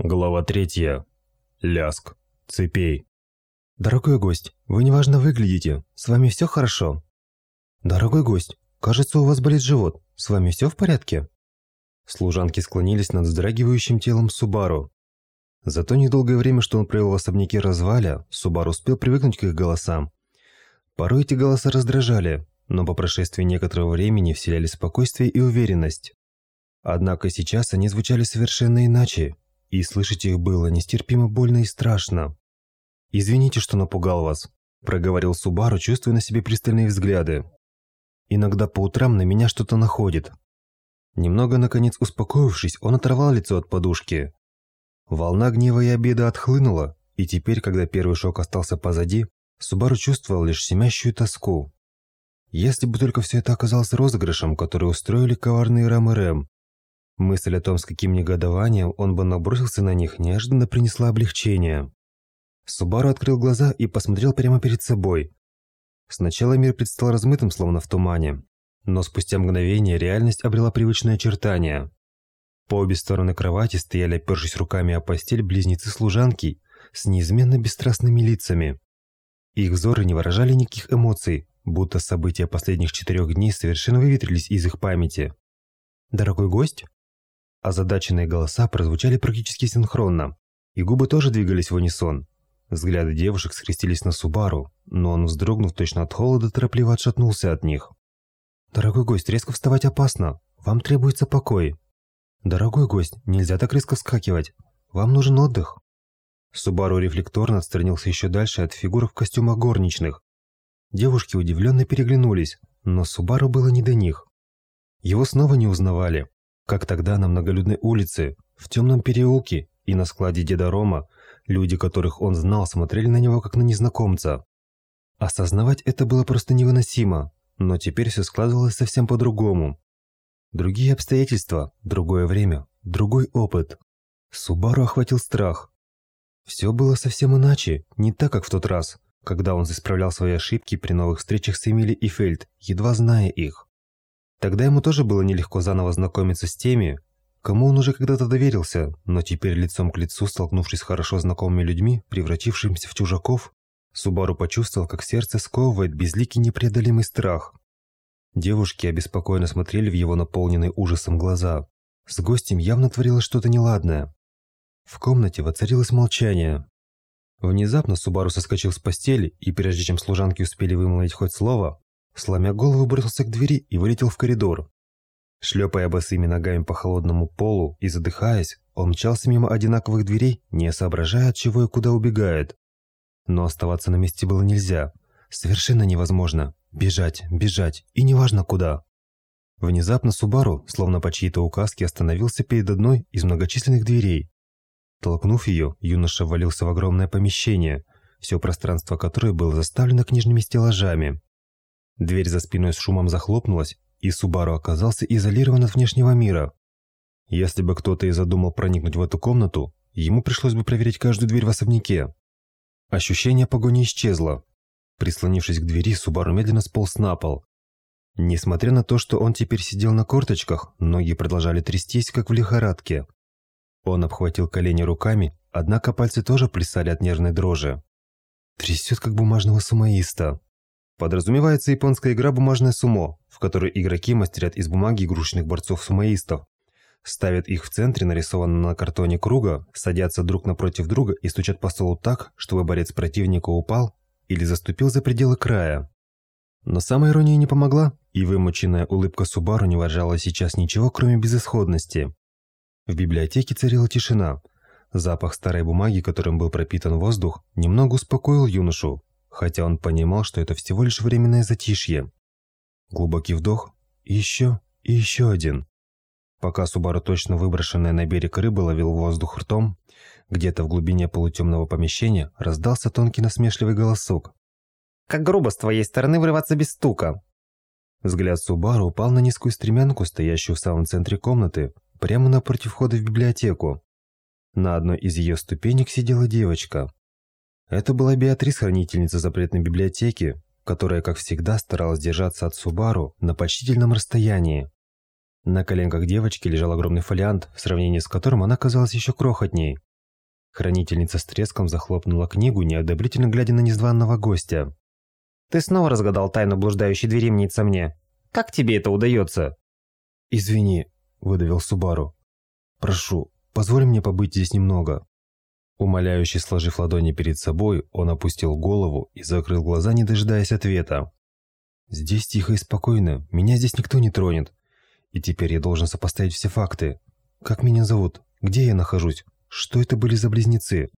Глава третья. Ляск. Цепей. «Дорогой гость, вы неважно выглядите. С вами все хорошо?» «Дорогой гость, кажется, у вас болит живот. С вами все в порядке?» Служанки склонились над вздрагивающим телом Субару. За то недолгое время, что он провел в особняке Разваля, Субару успел привыкнуть к их голосам. Порой эти голоса раздражали, но по прошествии некоторого времени вселяли спокойствие и уверенность. Однако сейчас они звучали совершенно иначе, и слышать их было нестерпимо больно и страшно. «Извините, что напугал вас», – проговорил Субару, чувствуя на себе пристальные взгляды. «Иногда по утрам на меня что-то находит». Немного, наконец, успокоившись, он оторвал лицо от подушки. Волна гнева и обида отхлынула, и теперь, когда первый шок остался позади, Субару чувствовал лишь семящую тоску. Если бы только все это оказалось розыгрышем, который устроили коварные Рэм и Рэм. Мысль о том, с каким негодованием он бы набросился на них, неожиданно принесла облегчение. Субару открыл глаза и посмотрел прямо перед собой. Сначала мир предстал размытым, словно в тумане, но спустя мгновение реальность обрела привычные очертания. По обе стороны кровати стояли, опершись руками о постель, близнецы-служанки с неизменно бесстрастными лицами. Их взоры не выражали никаких эмоций, будто события последних четырех дней совершенно выветрились из их памяти. «Дорогой гость?» Озадаченные голоса прозвучали практически синхронно, и губы тоже двигались в унисон. Взгляды девушек скрестились на Субару, но он, вздрогнув точно от холода, торопливо отшатнулся от них. «Дорогой гость, резко вставать опасно. Вам требуется покой». «Дорогой гость, нельзя так резко вскакивать. Вам нужен отдых». Субару рефлекторно отстранился еще дальше от фигур в костюмах горничных. Девушки удивленно переглянулись, но Субару было не до них. Его снова не узнавали, как тогда на многолюдной улице, в темном переулке и на складе деда Рома, люди, которых он знал, смотрели на него как на незнакомца. Осознавать это было просто невыносимо, но теперь все складывалось совсем по-другому. Другие обстоятельства, другое время, другой опыт. Субару охватил страх. Все было совсем иначе, не так, как в тот раз, когда он исправлял свои ошибки при новых встречах с Эмили и Фельд, едва зная их. Тогда ему тоже было нелегко заново знакомиться с теми, кому он уже когда-то доверился, но теперь лицом к лицу, столкнувшись с хорошо знакомыми людьми, превратившимися в чужаков, Субару почувствовал, как сердце сковывает безликий непреодолимый страх. Девушки обеспокоенно смотрели в его наполненные ужасом глаза. С гостем явно творилось что-то неладное. В комнате воцарилось молчание. Внезапно Субару соскочил с постели, и прежде чем служанки успели вымолвить хоть слово, сломя голову, бросился к двери и вылетел в коридор. Шлепая босыми ногами по холодному полу и задыхаясь, он мчался мимо одинаковых дверей, не соображая, от чего и куда убегает. Но оставаться на месте было нельзя. Совершенно невозможно. Бежать, бежать, и неважно куда. Внезапно Субару, словно по чьей-то указке, остановился перед одной из многочисленных дверей. Толкнув ее, юноша ввалился в огромное помещение, все пространство которое было заставлено книжными стеллажами. Дверь за спиной с шумом захлопнулась, и Субару оказался изолирован от внешнего мира. Если бы кто-то и задумал проникнуть в эту комнату, ему пришлось бы проверить каждую дверь в особняке. Ощущение погони исчезло. Прислонившись к двери, Субару медленно сполз на пол. Несмотря на то, что он теперь сидел на корточках, ноги продолжали трястись, как в лихорадке. Он обхватил колени руками, однако пальцы тоже плясали от нервной дрожи. Трясет, как бумажного сумоиста. Подразумевается японская игра «Бумажное сумо», в которой игроки мастерят из бумаги игрушечных борцов-сумоистов. Ставят их в центре нарисованного на картоне круга, садятся друг напротив друга и стучат по столу так, чтобы борец противника упал или заступил за пределы края. Но самая ирония не помогла, и вымученная улыбка Субару не выражала сейчас ничего, кроме безысходности. В библиотеке царила тишина. Запах старой бумаги, которым был пропитан воздух, немного успокоил юношу, хотя он понимал, что это всего лишь временное затишье. Глубокий вдох, еще, и еще один. Пока Субару точно выброшенная на берег рыба ловил воздух ртом, где-то в глубине полутемного помещения раздался тонкий насмешливый голосок. «Как грубо с твоей стороны врываться без стука!» Взгляд Субару упал на низкую стремянку, стоящую в самом центре комнаты, прямо напротив входа в библиотеку. На одной из ее ступенек сидела девочка. Это была Беатрис, хранительница запретной библиотеки, которая, как всегда, старалась держаться от Субару на почтительном расстоянии. На коленках девочки лежал огромный фолиант, в сравнении с которым она казалась еще крохотней. Хранительница с треском захлопнула книгу, неодобрительно глядя на незваного гостя. Ты снова разгадал тайну блуждающей двери мнится мне. Как тебе это удается? «Извини», – выдавил Субару. «Прошу, позволь мне побыть здесь немного». Умоляюще сложив ладони перед собой, он опустил голову и закрыл глаза, не дожидаясь ответа. «Здесь тихо и спокойно, меня здесь никто не тронет. И теперь я должен сопоставить все факты. Как меня зовут? Где я нахожусь? Что это были за близнецы?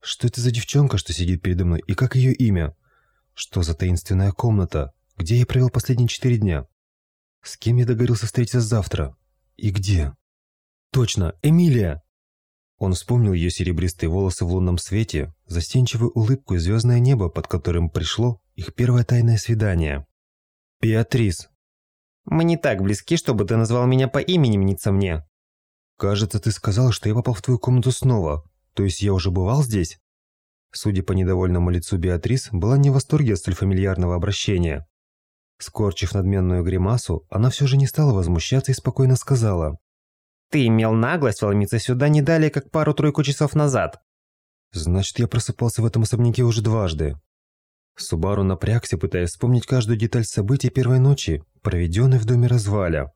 Что это за девчонка, что сидит передо мной, и как ее имя? Что за таинственная комната? Где я провел последние четыре дня? С кем я договорился встретиться завтра? И где? Точно, Эмилия! Он вспомнил ее серебристые волосы в лунном свете, застенчивую улыбку и звездное небо, под которым пришло их первое тайное свидание. «Беатрис!» «Мы не так близки, чтобы ты назвал меня по имени, мнится мне». «Кажется, ты сказал, что я попал в твою комнату снова. То есть я уже бывал здесь?» Судя по недовольному лицу Беатрис, была не в восторге от столь фамильярного обращения. Скорчив надменную гримасу, она все же не стала возмущаться и спокойно сказала. Ты имел наглость вломиться сюда не далее, как пару-тройку часов назад. Значит, я просыпался в этом особняке уже дважды. Субару напрягся, пытаясь вспомнить каждую деталь событий первой ночи, проведенной в доме разваля.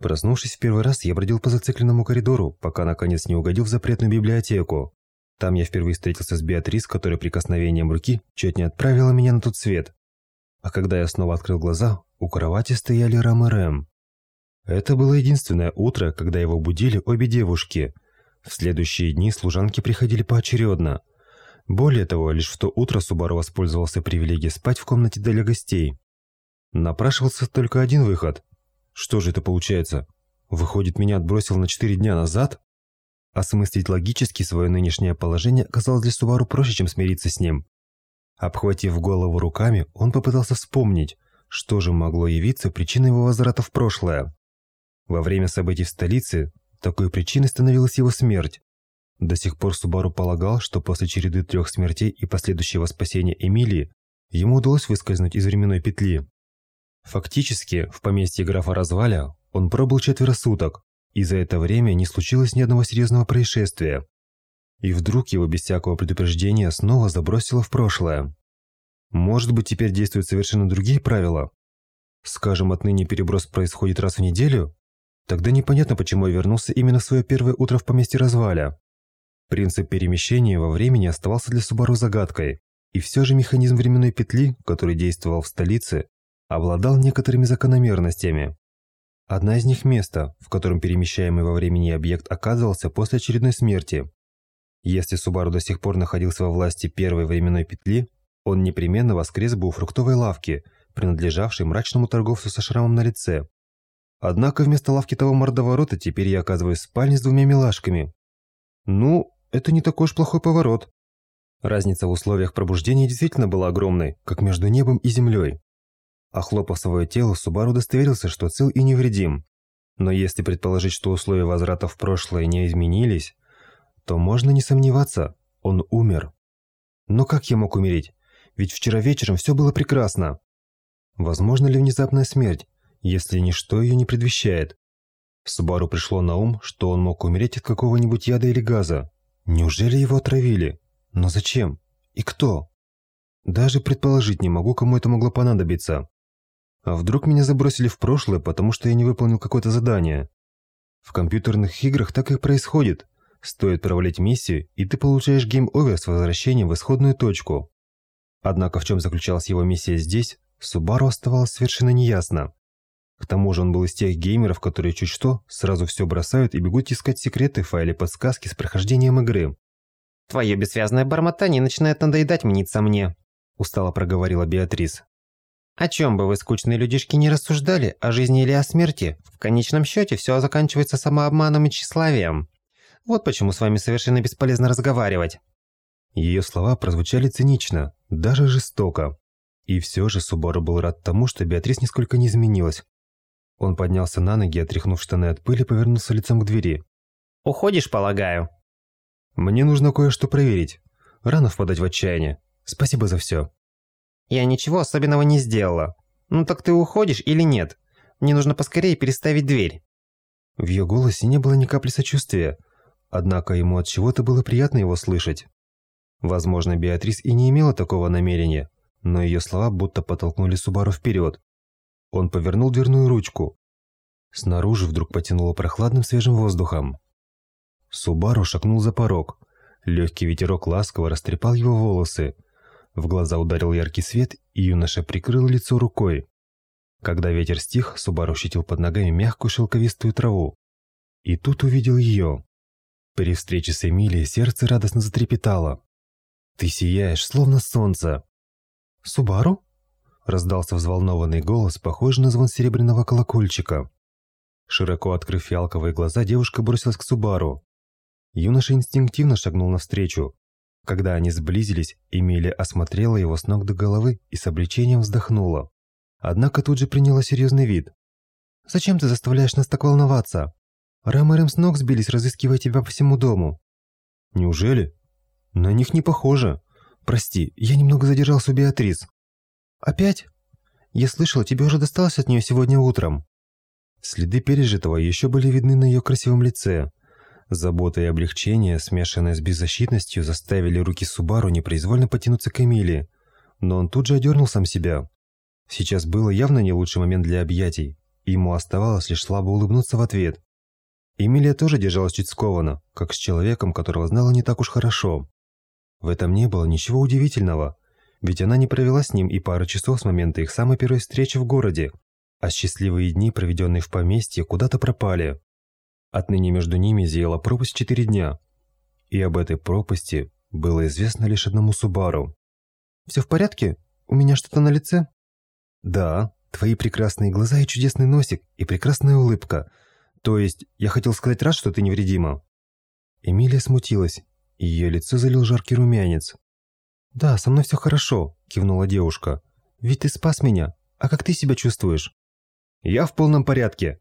Проснувшись в первый раз, я бродил по зацикленному коридору, пока наконец не угодил в запретную библиотеку. Там я впервые встретился с Беатрис, которая прикосновением руки чуть не отправила меня на тот свет. А когда я снова открыл глаза, у кровати стояли Рам и Рэм. Это было единственное утро, когда его будили обе девушки. В следующие дни служанки приходили поочередно. Более того, лишь в то утро Субару воспользовался привилегией спать в комнате для гостей. Напрашивался только один выход. Что же это получается? Выходит, меня отбросил на четыре дня назад? Осмыслить логически свое нынешнее положение оказалось для Субару проще, чем смириться с ним. Обхватив голову руками, он попытался вспомнить, что же могло явиться причиной его возврата в прошлое. Во время событий в столице такой причиной становилась его смерть. До сих пор Субару полагал, что после череды трех смертей и последующего спасения Эмилии ему удалось выскользнуть из временной петли. Фактически, в поместье графа Разваля он пробыл четверо суток, и за это время не случилось ни одного серьезного происшествия. И вдруг его без всякого предупреждения снова забросило в прошлое. Может быть, теперь действуют совершенно другие правила? Скажем, отныне переброс происходит раз в неделю? Тогда непонятно, почему я вернулся именно в свое первое утро в поместье разваля. Принцип перемещения во времени оставался для Субару загадкой, и все же механизм временной петли, который действовал в столице, обладал некоторыми закономерностями. Одна из них – место, в котором перемещаемый во времени объект оказывался после очередной смерти. Если Субару до сих пор находился во власти первой временной петли, он непременно воскрес бы у фруктовой лавки, принадлежавшей мрачному торговцу со шрамом на лице, Однако вместо лавки того мордоворота теперь я оказываюсь в спальне с двумя милашками. Ну, это не такой уж плохой поворот. Разница в условиях пробуждения действительно была огромной, как между небом и землей. Охлопав свое тело, Субару удостоверился, что цел и невредим. Но если предположить, что условия возврата в прошлое не изменились, то можно не сомневаться, он умер. Но как я мог умереть? Ведь вчера вечером все было прекрасно. Возможно ли внезапная смерть? Если ничто ее не предвещает. Субару пришло на ум, что он мог умереть от какого-нибудь яда или газа. Неужели его отравили? Но зачем? И кто? Даже предположить не могу, кому это могло понадобиться. А вдруг меня забросили в прошлое, потому что я не выполнил какое-то задание? В компьютерных играх так и происходит. Стоит провалить миссию, и ты получаешь game over с возвращением в исходную точку. Однако в чем заключалась его миссия здесь, Субару оставалось совершенно неясно. К тому же он был из тех геймеров, которые чуть что, сразу все бросают и бегут искать секреты в файле подсказки с прохождением игры. «Твое бессвязное бормотание начинает надоедать мнится мне», – устало проговорила Беатрис. «О чем бы вы, скучные людишки, не рассуждали, о жизни или о смерти, в конечном счете все заканчивается самообманом и тщеславием. Вот почему с вами совершенно бесполезно разговаривать». Ее слова прозвучали цинично, даже жестоко. И все же Субару был рад тому, что Беатрис нисколько не изменилась. Он поднялся на ноги, отряхнув штаны от пыли, повернулся лицом к двери. «Уходишь, полагаю?» «Мне нужно кое-что проверить. Рано впадать в отчаяние. Спасибо за все». «Я ничего особенного не сделала. Ну так ты уходишь или нет? Мне нужно поскорее переставить дверь». В ее голосе не было ни капли сочувствия. однако ему от чего-то было приятно его слышать. Возможно, Беатрис и не имела такого намерения, но ее слова будто подтолкнули Субару вперед. Он повернул дверную ручку. Снаружи вдруг потянуло прохладным свежим воздухом. Субару шагнул за порог. Легкий ветерок ласково растрепал его волосы. В глаза ударил яркий свет, и юноша прикрыл лицо рукой. Когда ветер стих, Субару ощутил под ногами мягкую шелковистую траву. И тут увидел ее. При встрече с Эмилией сердце радостно затрепетало. «Ты сияешь, словно солнце!» «Субару?» – раздался взволнованный голос, похожий на звон серебряного колокольчика. Широко открыв фиалковые глаза, девушка бросилась к Субару. Юноша инстинктивно шагнул навстречу. Когда они сблизились, Эмилия осмотрела его с ног до головы и с облегчением вздохнула. Однако тут же приняла серьезный вид. «Зачем ты заставляешь нас так волноваться? Рэм и Рэм с ног сбились, разыскивая тебя по всему дому». «Неужели? На них не похоже. Прости, я немного задержался у Беатрис». «Опять? Я слышала, тебе уже досталось от нее сегодня утром». Следы пережитого еще были видны на ее красивом лице. Забота и облегчение, смешанные с беззащитностью, заставили руки Субару непроизвольно потянуться к Эмилии. Но он тут же одернул сам себя. Сейчас было явно не лучший момент для объятий, ему оставалось лишь слабо улыбнуться в ответ. Эмилия тоже держалась чуть скованно, как с человеком, которого знала не так уж хорошо. В этом не было ничего удивительного, ведь она не провела с ним и пары часов с момента их самой первой встречи в городе, а счастливые дни, проведенные в поместье, куда-то пропали. Отныне между ними зияла пропасть четыре дня, и об этой пропасти было известно лишь одному Субару. «Все в порядке? У меня что-то на лице?» Да, твои прекрасные глаза и чудесный носик, и прекрасная улыбка. То есть, я хотел сказать рад, что ты невредима. Эмилия смутилась, и ее лицо залил жаркий румянец. «Да, со мной все хорошо», – кивнула девушка. «Ведь ты спас меня. А как ты себя чувствуешь?» «Я в полном порядке.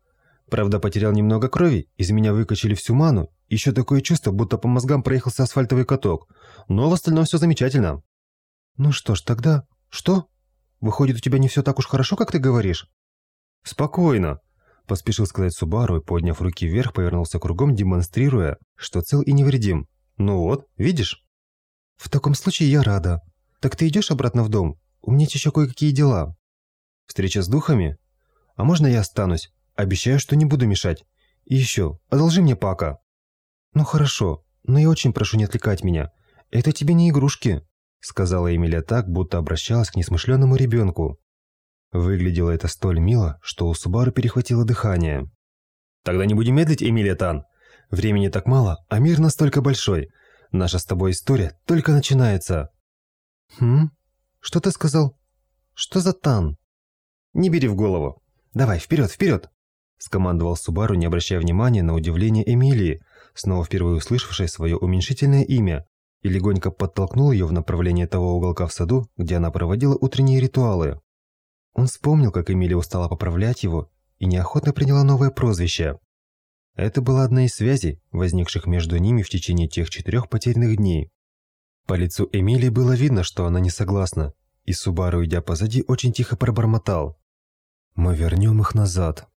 Правда, потерял немного крови, из меня выкачали всю ману, еще такое чувство, будто по мозгам проехался асфальтовый каток. Но в остальном все замечательно». «Ну что ж, тогда... Что?» Выходит, у тебя не все так уж хорошо, как ты говоришь?» «Спокойно», – поспешил сказать Субару и, подняв руки вверх, повернулся кругом, демонстрируя, что цел и невредим. «Ну вот, видишь?» «В таком случае я рада. Так ты идешь обратно в дом? У меня еще кое-какие дела». «Встреча с духами? А можно я останусь? Обещаю, что не буду мешать. И еще, одолжи мне пака». «Ну хорошо, но я очень прошу не отвлекать меня. Это тебе не игрушки» сказала Эмилия так, будто обращалась к несмышленному ребенку. Выглядело это столь мило, что у Субару перехватило дыхание. «Тогда не будем медлить, Эмилия Тан. Времени так мало, а мир настолько большой. Наша с тобой история только начинается». «Хм? Что ты сказал? Что за Тан?» «Не бери в голову. Давай, вперед, вперед!» скомандовал Субару, не обращая внимания на удивление Эмилии, снова впервые услышавшей свое уменьшительное имя, и легонько подтолкнул ее в направлении того уголка в саду, где она проводила утренние ритуалы. Он вспомнил, как Эмилия устала поправлять его, и неохотно приняла новое прозвище. Это была одна из связей, возникших между ними в течение тех четырех потерянных дней. По лицу Эмилии было видно, что она не согласна, и Субару, идя позади, очень тихо пробормотал. «Мы вернем их назад».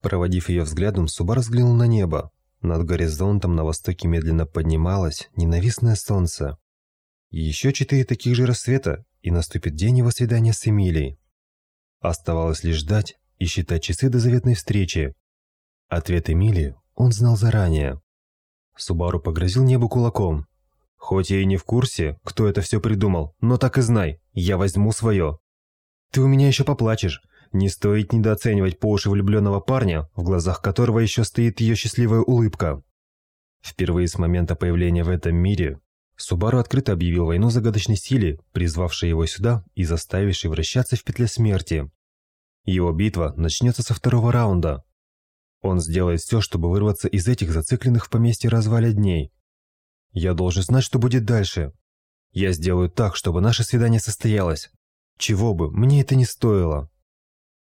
Проводив ее взглядом, Субар взглянул на небо. Над горизонтом на востоке медленно поднималось ненавистное солнце. Еще четыре таких же рассвета, и наступит день его свидания с Эмилией. Оставалось лишь ждать и считать часы до заветной встречи. Ответ Эмилии он знал заранее. Субару погрозил небу кулаком. «Хоть я и не в курсе, кто это все придумал, но так и знай, я возьму свое. Ты у меня еще поплачешь, не стоит недооценивать по уши влюбленного парня, в глазах которого еще стоит ее счастливая улыбка. Впервые с момента появления в этом мире Субару открыто объявил войну загадочной силе, призвавшей его сюда и заставившей вращаться в петле смерти. Его битва начнется со второго раунда. Он сделает все, чтобы вырваться из этих зацикленных в поместье разваля дней. Я должен знать, что будет дальше. Я сделаю так, чтобы наше свидание состоялось. Чего бы, мне это не стоило.